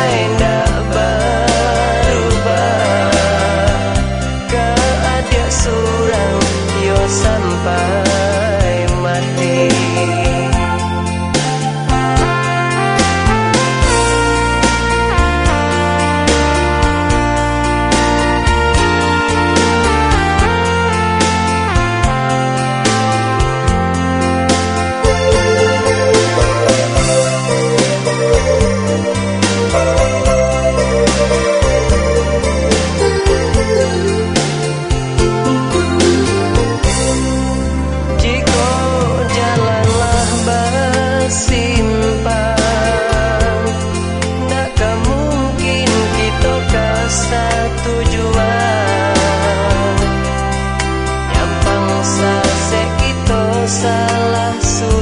find out. Basura